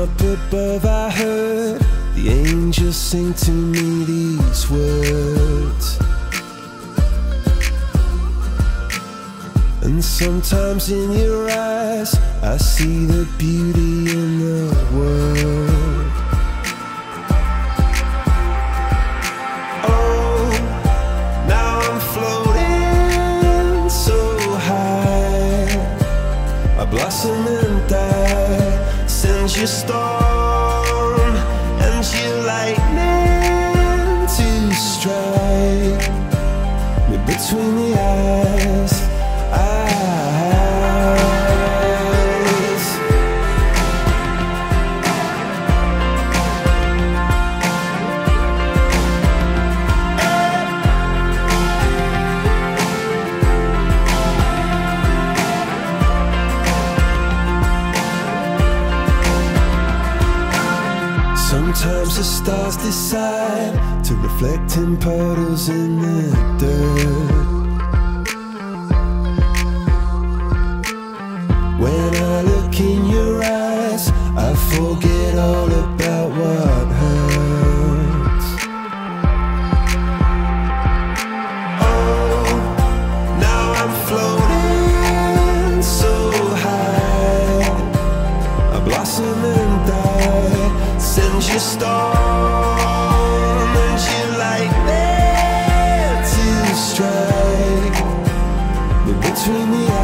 above, I heard the angels sing to me these words. And sometimes in your eyes, I see the beauty in the world. Oh, now I'm floating so high. I blossom and your storm and your lightning to strike me between the. Eyes. Sometimes the stars decide to reflect in puddles in the dirt. Storm and your lightning to strike me between the.